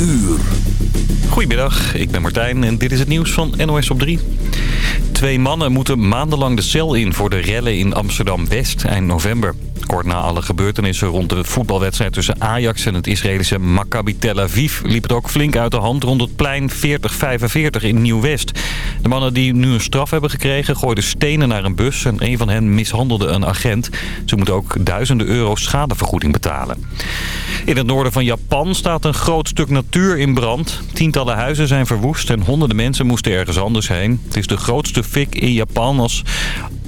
uur. Goedemiddag, ik ben Martijn en dit is het nieuws van NOS op 3. Twee mannen moeten maandenlang de cel in voor de rellen in Amsterdam-West eind november. Kort na alle gebeurtenissen rond de voetbalwedstrijd tussen Ajax en het Israëlische Maccabi Tel Aviv... liep het ook flink uit de hand rond het plein 4045 in Nieuw-West. De mannen die nu een straf hebben gekregen gooiden stenen naar een bus... en een van hen mishandelde een agent. Ze moeten ook duizenden euro schadevergoeding betalen. In het noorden van Japan staat een groot stuk natuur in brand. Tientallen huizen zijn verwoest en honderden mensen moesten ergens anders heen. Het is de grootste fik in Japan als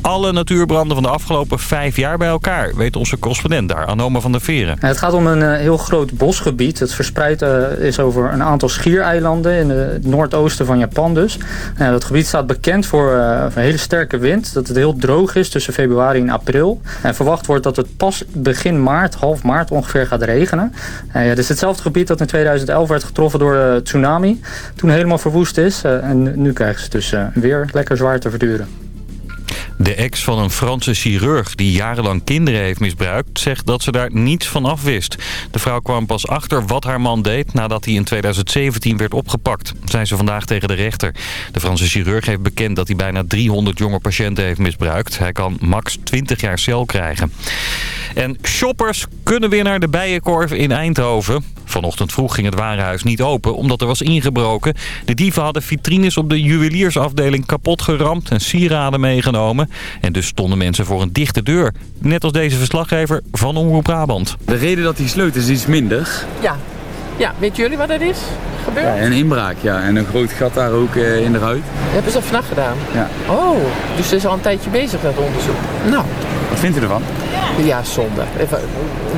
alle natuurbranden van de afgelopen vijf jaar bij elkaar, weet onze correspondent daar, Anoma van der Veren. Het gaat om een uh, heel groot bosgebied. Het verspreid uh, is over een aantal schiereilanden in het noordoosten van Japan dus. Uh, dat gebied staat bekend voor, een hele sterke wind, dat het heel droog is tussen februari en april. En verwacht wordt dat het pas begin maart, half maart ongeveer gaat regenen. dit is hetzelfde gebied dat in 2011 werd getroffen door de tsunami, toen helemaal verwoest is. en nu krijgen ze dus weer lekker zwaar te verduren. De ex van een Franse chirurg die jarenlang kinderen heeft misbruikt... zegt dat ze daar niets van af wist. De vrouw kwam pas achter wat haar man deed nadat hij in 2017 werd opgepakt. Zijn ze vandaag tegen de rechter. De Franse chirurg heeft bekend dat hij bijna 300 jonge patiënten heeft misbruikt. Hij kan max 20 jaar cel krijgen. En shoppers kunnen weer naar de Bijenkorf in Eindhoven. Vanochtend vroeg ging het warenhuis niet open omdat er was ingebroken. De dieven hadden vitrines op de juweliersafdeling kapot geramd en sieraden meegenomen. En dus stonden mensen voor een dichte deur. Net als deze verslaggever van Omroep Brabant. De reden dat hij sleut is iets minder. Ja. Ja, weten jullie wat dat is? Gebeurd? Ja, een inbraak, ja. En een groot gat daar ook uh, in de ruit. hebben ze dat vannacht gedaan? Ja. Oh, dus ze is al een tijdje bezig met onderzoek. Nou. Wat vindt u ervan? Ja, zonde. Even,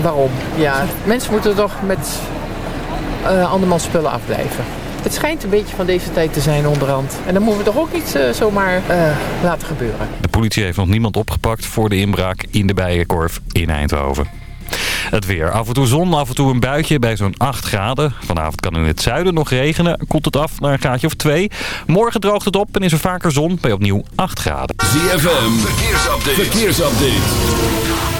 waarom? Ja, mensen moeten toch met uh, andermans spullen afblijven. Het schijnt een beetje van deze tijd te zijn onderhand. En dan moeten we toch ook iets uh, zomaar uh, laten gebeuren. De politie heeft nog niemand opgepakt voor de inbraak in de Bijenkorf in Eindhoven. Het weer. Af en toe zon, af en toe een buitje bij zo'n 8 graden. Vanavond kan in het zuiden nog regenen. Koelt het af naar een graadje of 2. Morgen droogt het op en is er vaker zon bij opnieuw 8 graden. ZFM, verkeersupdate. verkeersupdate.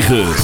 9.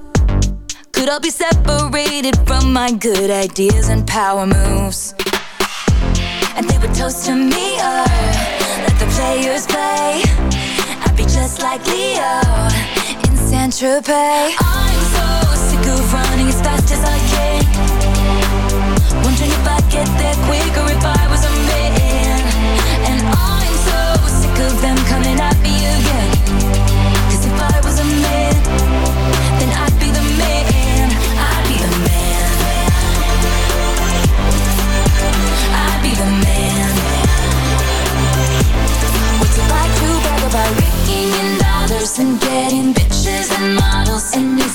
could all be separated from my good ideas and power moves. And they would toast to me, or let the players play. I'd be just like Leo in Saint Tropez. I'm so sick of running as fast as I can.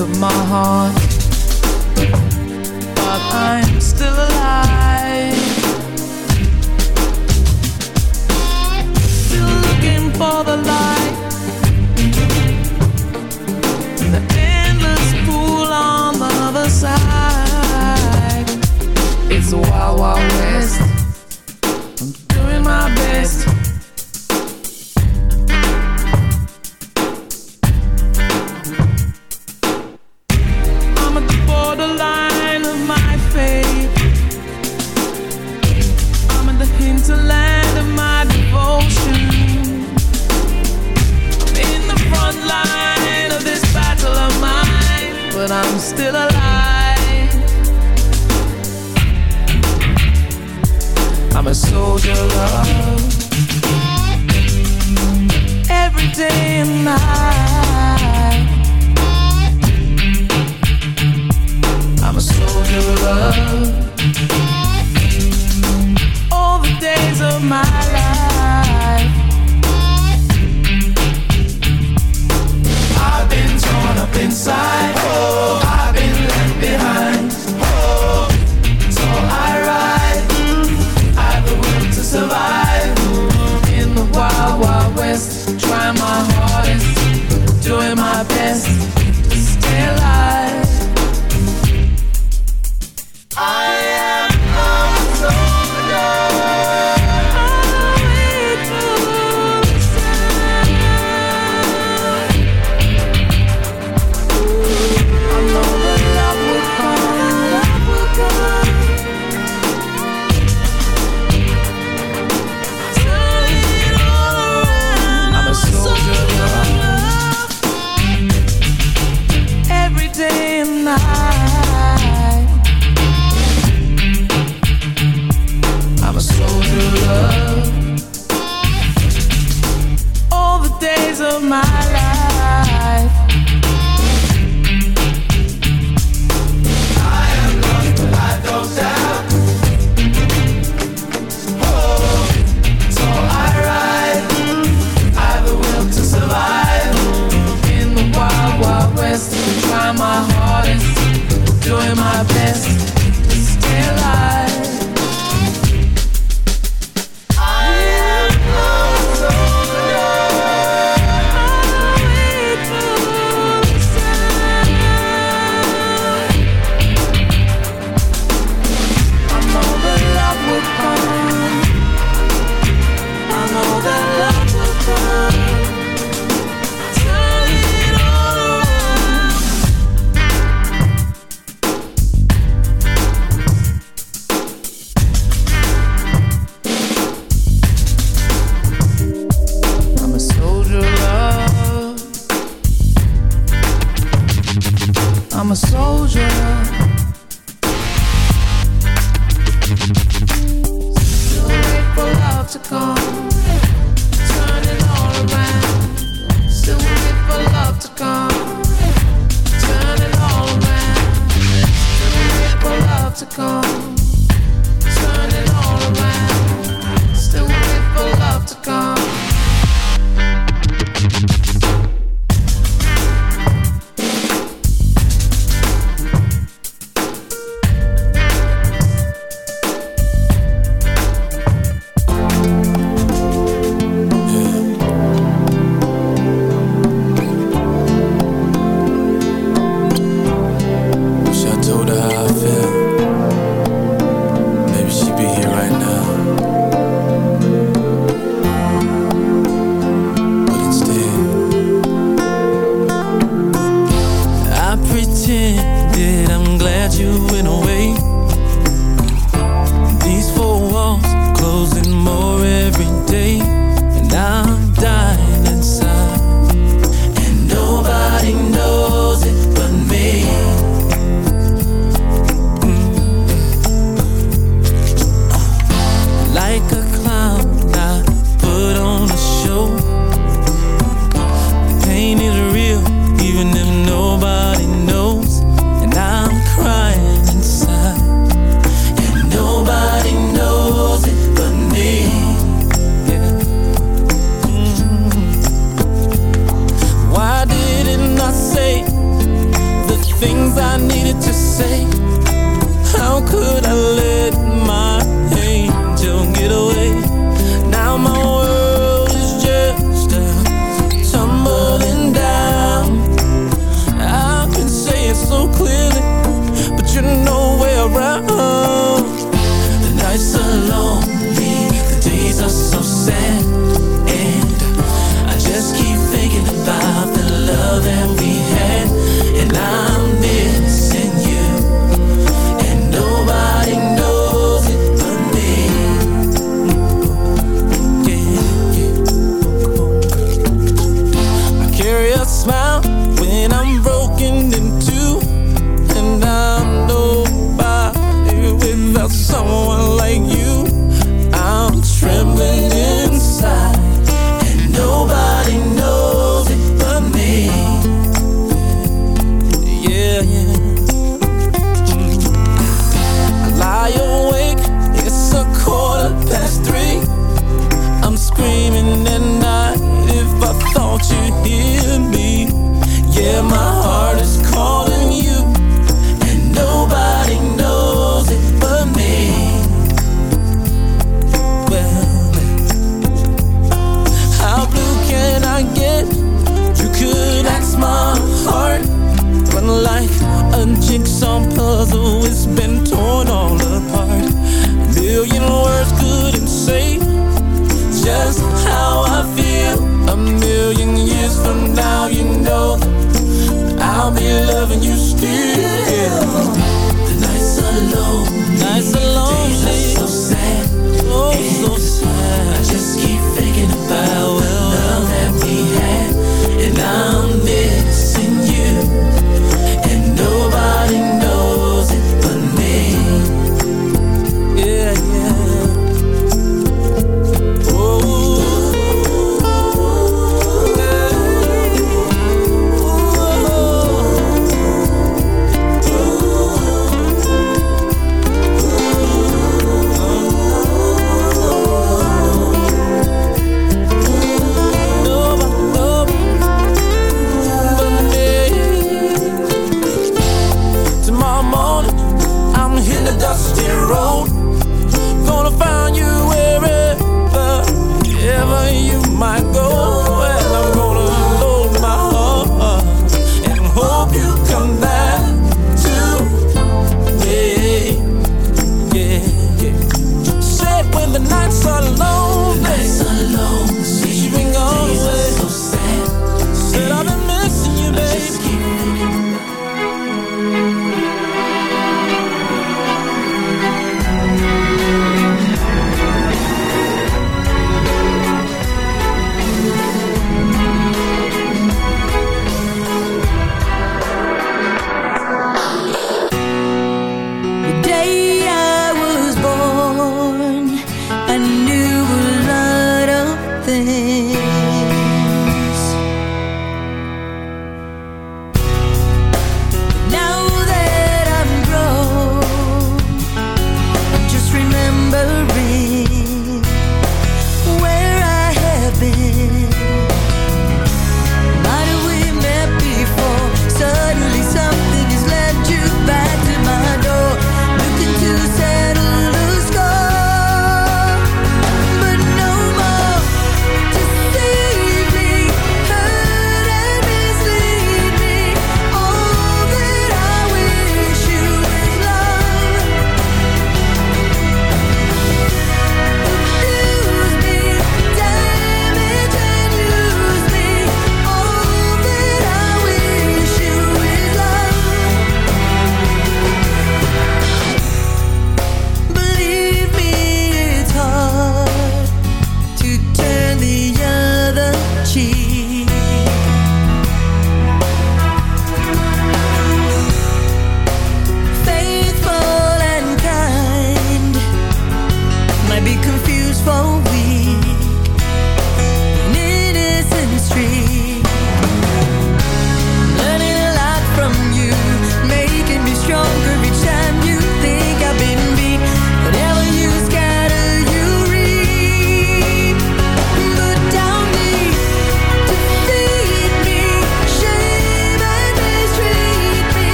the use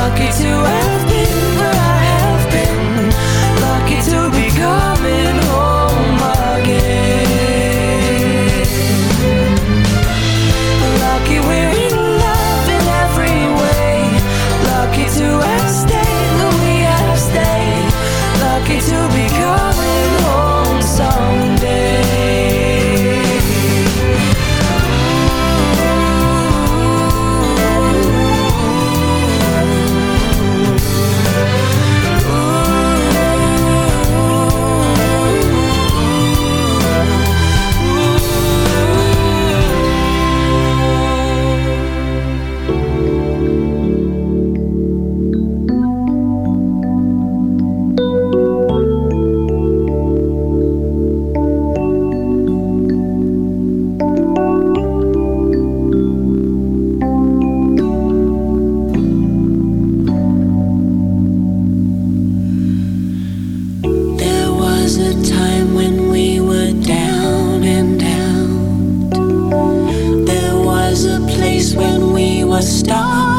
Lucky to have when we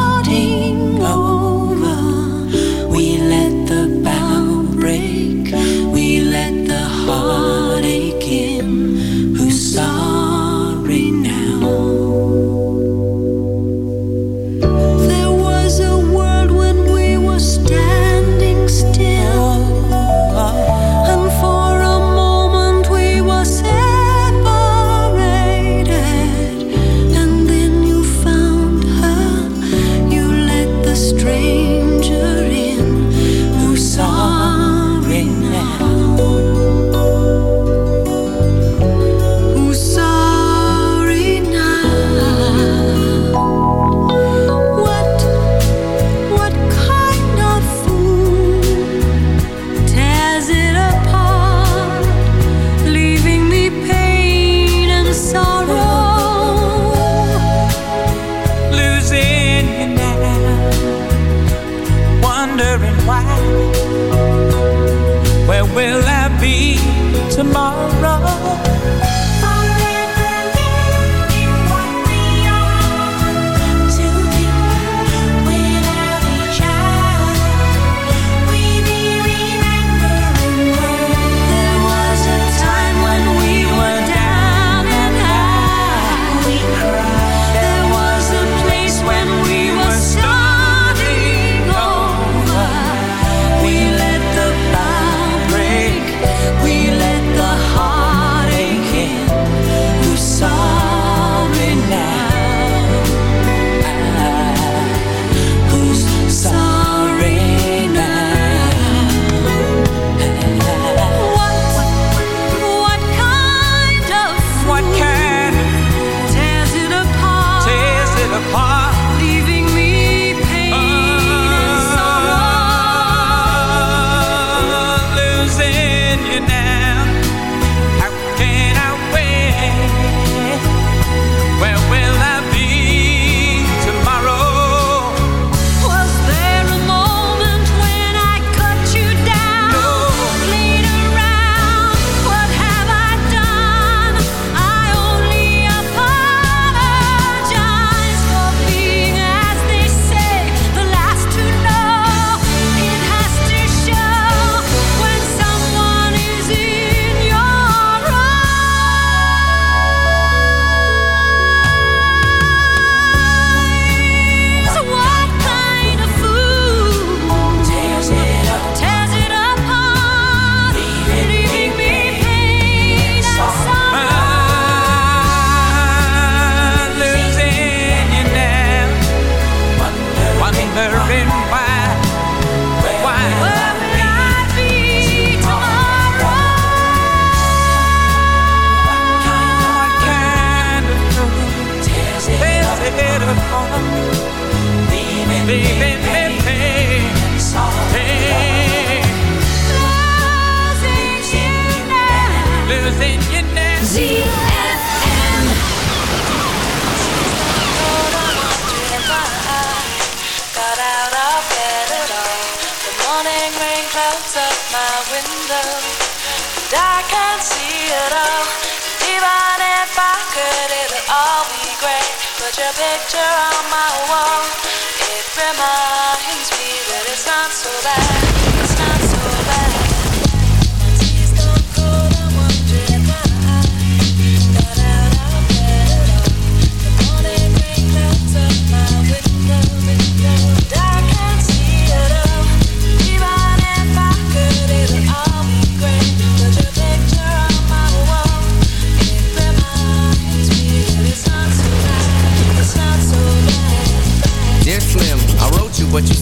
Your picture on my wall. It reminds me that it's not so bad. But you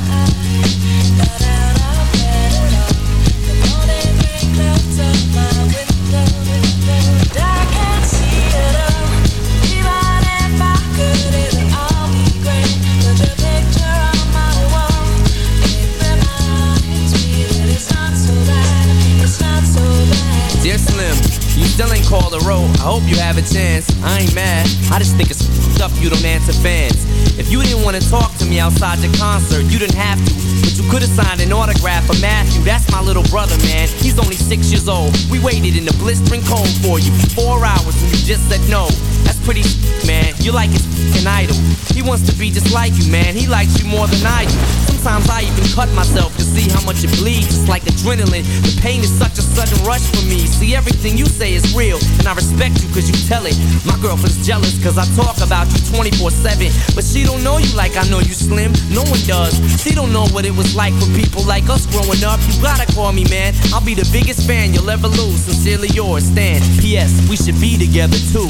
Still ain't called a road. I hope you have a chance. I ain't mad. I just think it's up you don't answer fans. If you didn't want to talk to me outside your concert, you didn't have to. But you could have signed an autograph for Matthew. That's my little brother, man. He's only six years old. We waited in the blistering cold for you four hours and you just said no. That's pretty man. You're like his f***ing idol. He wants to be just like you, man. He likes you more than I do. Sometimes I even cut myself to see how much it bleeds. It's like adrenaline. The pain is such a sudden rush for me. See, everything you say is real, and I respect you cause you tell it. My girlfriend's jealous cause I talk about 24-7. But she don't know you like I know you slim. No one does. She don't know what it was like for people like us growing up. You gotta call me, man. I'll be the biggest fan you'll ever lose. Sincerely yours, Stan. P.S. We should be together too.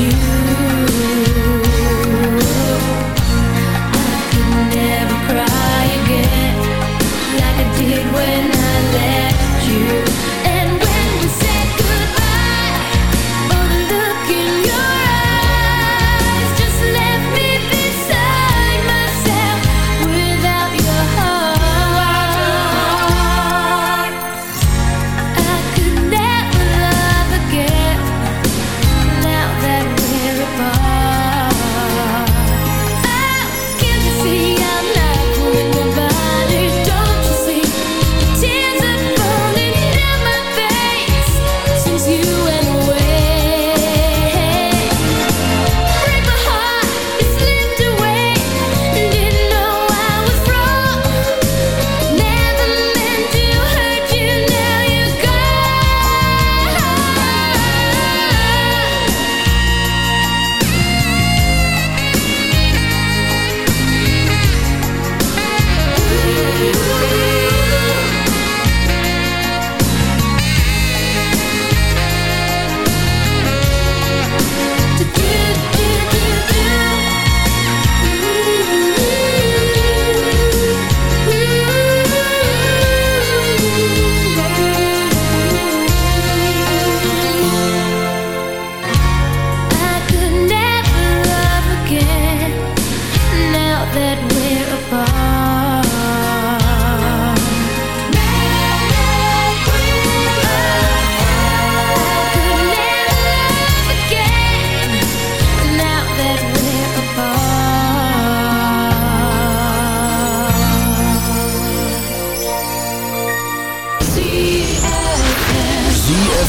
you.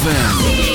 ZFM.